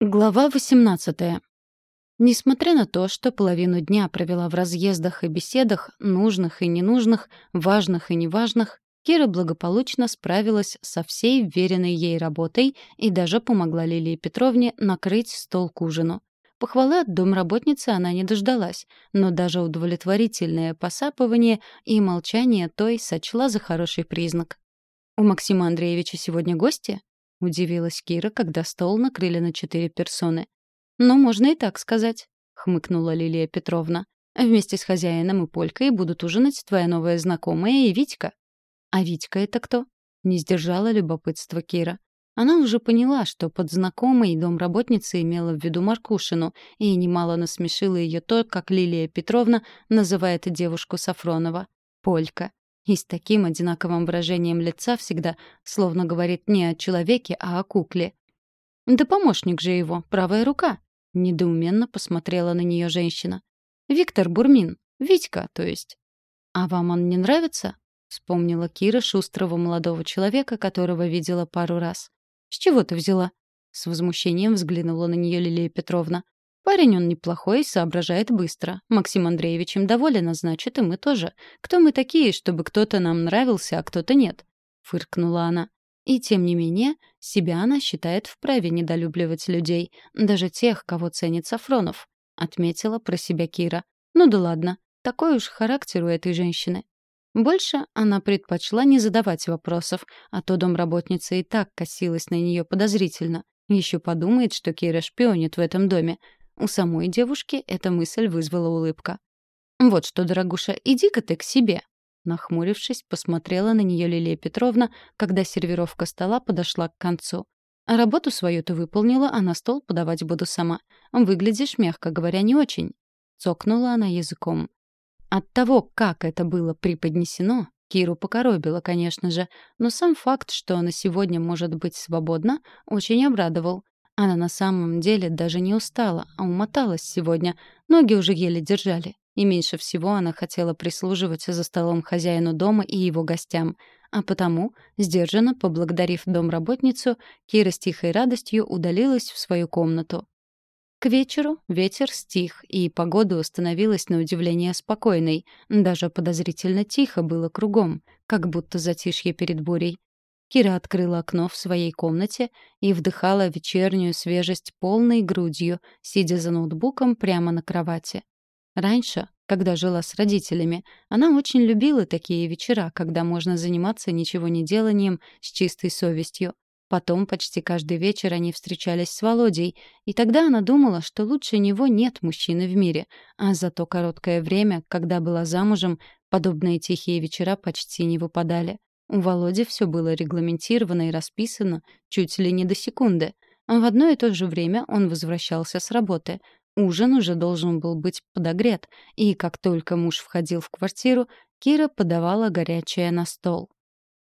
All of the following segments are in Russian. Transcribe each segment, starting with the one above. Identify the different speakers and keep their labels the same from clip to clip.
Speaker 1: Глава 18. Несмотря на то, что половину дня провела в разъездах и беседах, нужных и ненужных, важных и неважных, Кира благополучно справилась со всей веренной ей работой и даже помогла Лилии Петровне накрыть стол к ужину. Похвалы от домработницы она не дождалась, но даже удовлетворительное посапывание и молчание той сочла за хороший признак. «У Максима Андреевича сегодня гости?» — удивилась Кира, когда стол накрыли на четыре персоны. «Ну, можно и так сказать», — хмыкнула Лилия Петровна. «Вместе с хозяином и Полькой будут ужинать твоя новая знакомая и Витька». «А Витька это кто?» — не сдержала любопытство Кира. Она уже поняла, что под знакомой домработницей имела в виду Маркушину, и немало насмешило ее то, как Лилия Петровна называет девушку Сафронова — Полька и с таким одинаковым выражением лица всегда, словно говорит не о человеке, а о кукле. «Да помощник же его, правая рука!» — недоуменно посмотрела на нее женщина. «Виктор Бурмин. Витька, то есть». «А вам он не нравится?» — вспомнила Кира шустрого молодого человека, которого видела пару раз. «С чего ты взяла?» С возмущением взглянула на нее Лилия Петровна. Парень он неплохой, соображает быстро. Максим Андреевич им доволен, а значит, и мы тоже. Кто мы такие, чтобы кто-то нам нравился, а кто-то нет?» — фыркнула она. И тем не менее, себя она считает вправе недолюбливать людей, даже тех, кого ценит Сафронов, — отметила про себя Кира. Ну да ладно, такой уж характер у этой женщины. Больше она предпочла не задавать вопросов, а то домработница и так косилась на нее подозрительно. Еще подумает, что Кира шпионит в этом доме, у самой девушки эта мысль вызвала улыбка. «Вот что, дорогуша, иди-ка ты к себе», Нахмурившись, посмотрела на нее Лилия Петровна, когда сервировка стола подошла к концу. Работу свою ты выполнила, а на стол подавать буду сама. Выглядишь, мягко говоря, не очень. Цокнула она языком. От того, как это было преподнесено, Киру покоробило, конечно же, но сам факт, что она сегодня может быть свободна, очень обрадовал. Она на самом деле даже не устала, а умоталась сегодня. Ноги уже еле держали. И меньше всего она хотела прислуживать за столом хозяину дома и его гостям. А потому, сдержанно поблагодарив домработницу, Кира с тихой радостью удалилась в свою комнату. К вечеру ветер стих, и погода установилась на удивление спокойной. Даже подозрительно тихо было кругом, как будто затишье перед бурей. Кира открыла окно в своей комнате и вдыхала вечернюю свежесть полной грудью, сидя за ноутбуком прямо на кровати. Раньше, когда жила с родителями, она очень любила такие вечера, когда можно заниматься ничего не деланием с чистой совестью. Потом почти каждый вечер они встречались с Володей, и тогда она думала, что лучше него нет мужчины в мире, а за то короткое время, когда была замужем, подобные тихие вечера почти не выпадали. У Володи все было регламентировано и расписано чуть ли не до секунды. В одно и то же время он возвращался с работы. Ужин уже должен был быть подогрет, и как только муж входил в квартиру, Кира подавала горячее на стол.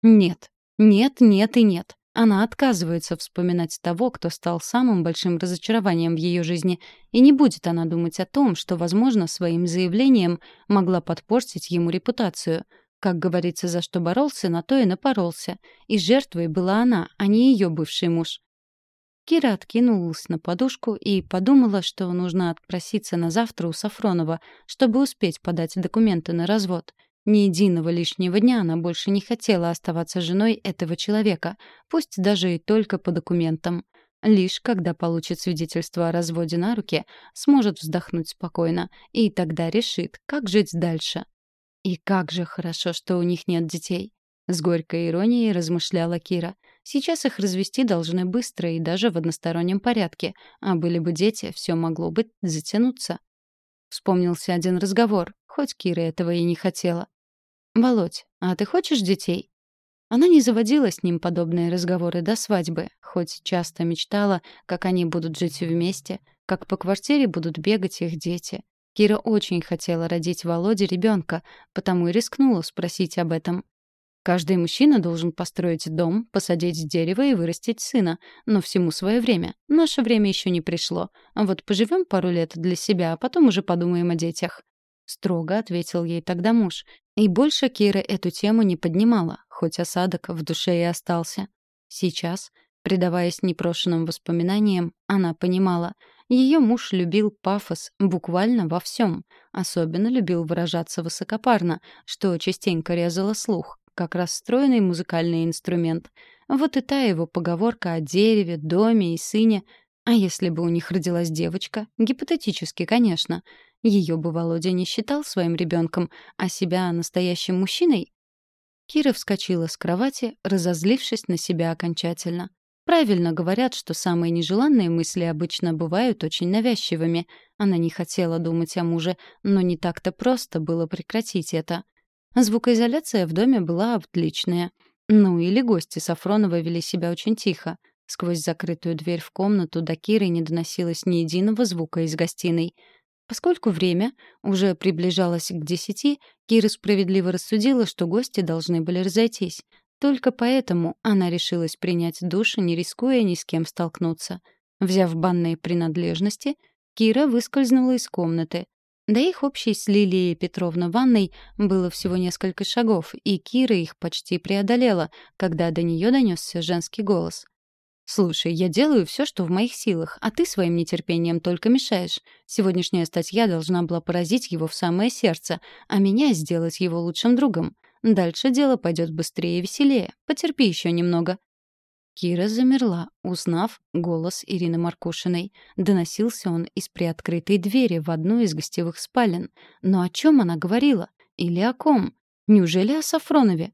Speaker 1: Нет, нет, нет и нет. Она отказывается вспоминать того, кто стал самым большим разочарованием в ее жизни, и не будет она думать о том, что, возможно, своим заявлением могла подпортить ему репутацию — как говорится, за что боролся, на то и напоролся. И жертвой была она, а не ее бывший муж. Кира откинулась на подушку и подумала, что нужно отпроситься на завтра у Сафронова, чтобы успеть подать документы на развод. Ни единого лишнего дня она больше не хотела оставаться женой этого человека, пусть даже и только по документам. Лишь когда получит свидетельство о разводе на руки, сможет вздохнуть спокойно, и тогда решит, как жить дальше. И как же хорошо, что у них нет детей. С горькой иронией размышляла Кира. Сейчас их развести должны быстро и даже в одностороннем порядке, а были бы дети, все могло бы затянуться. Вспомнился один разговор, хоть Кира этого и не хотела. «Володь, а ты хочешь детей?» Она не заводила с ним подобные разговоры до свадьбы, хоть часто мечтала, как они будут жить вместе, как по квартире будут бегать их дети, Кира очень хотела родить Володе ребенка, потому и рискнула спросить об этом. Каждый мужчина должен построить дом, посадить дерево и вырастить сына. Но всему свое время. Наше время еще не пришло. А вот поживем пару лет для себя, а потом уже подумаем о детях. Строго ответил ей тогда муж. И больше Кира эту тему не поднимала, хоть осадок в душе и остался. Сейчас, Предаваясь непрошенным воспоминаниям, она понимала, ее муж любил пафос буквально во всем, особенно любил выражаться высокопарно, что частенько резало слух, как расстроенный музыкальный инструмент. Вот и та его поговорка о дереве, доме и сыне. А если бы у них родилась девочка? Гипотетически, конечно. Ее бы Володя не считал своим ребенком, а себя настоящим мужчиной? Кира вскочила с кровати, разозлившись на себя окончательно. Правильно говорят, что самые нежеланные мысли обычно бывают очень навязчивыми. Она не хотела думать о муже, но не так-то просто было прекратить это. Звукоизоляция в доме была отличная. Ну или гости Сафронова вели себя очень тихо. Сквозь закрытую дверь в комнату до Киры не доносилось ни единого звука из гостиной. Поскольку время уже приближалось к десяти, Кира справедливо рассудила, что гости должны были разойтись. Только поэтому она решилась принять душ, не рискуя ни с кем столкнуться. Взяв банные принадлежности, Кира выскользнула из комнаты. До их общей с Лилией Петровной ванной было всего несколько шагов, и Кира их почти преодолела, когда до нее донесся женский голос. «Слушай, я делаю все, что в моих силах, а ты своим нетерпением только мешаешь. Сегодняшняя статья должна была поразить его в самое сердце, а меня сделать его лучшим другом. Дальше дело пойдет быстрее и веселее. Потерпи еще немного». Кира замерла, узнав голос Ирины Маркушиной. Доносился он из приоткрытой двери в одну из гостевых спален. Но о чем она говорила? Или о ком? Неужели о Сафронове?